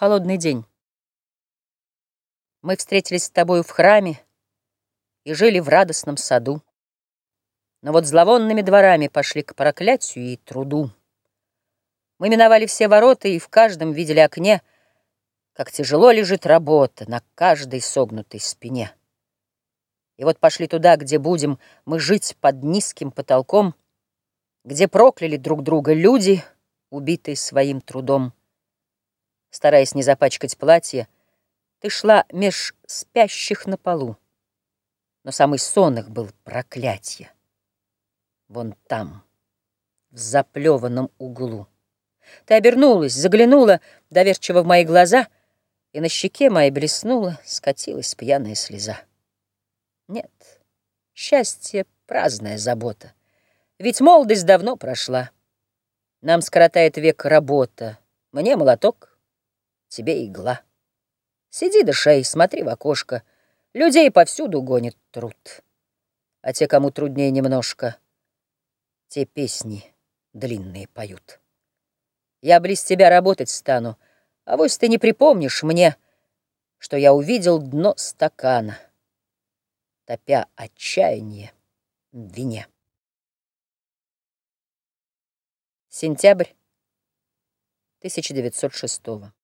Холодный день. Мы встретились с тобою в храме И жили в радостном саду. Но вот зловонными дворами Пошли к проклятию и труду. Мы миновали все ворота И в каждом видели окне, Как тяжело лежит работа На каждой согнутой спине. И вот пошли туда, где будем Мы жить под низким потолком, Где прокляли друг друга люди, Убитые своим трудом. Стараясь не запачкать платье, Ты шла меж спящих на полу. Но самый сон их был проклятие. Вон там, в заплеванном углу. Ты обернулась, заглянула доверчиво в мои глаза, И на щеке моей блеснула, скатилась пьяная слеза. Нет, счастье — праздная забота, Ведь молодость давно прошла. Нам скоротает век работа, Мне молоток, тебе игла. Сиди да шей, смотри в окошко, Людей повсюду гонит труд. А те, кому труднее немножко, Те песни длинные поют. Я близ тебя работать стану, А вось ты не припомнишь мне, Что я увидел дно стакана, Топя отчаяние в вине. Сентябрь 1906 года.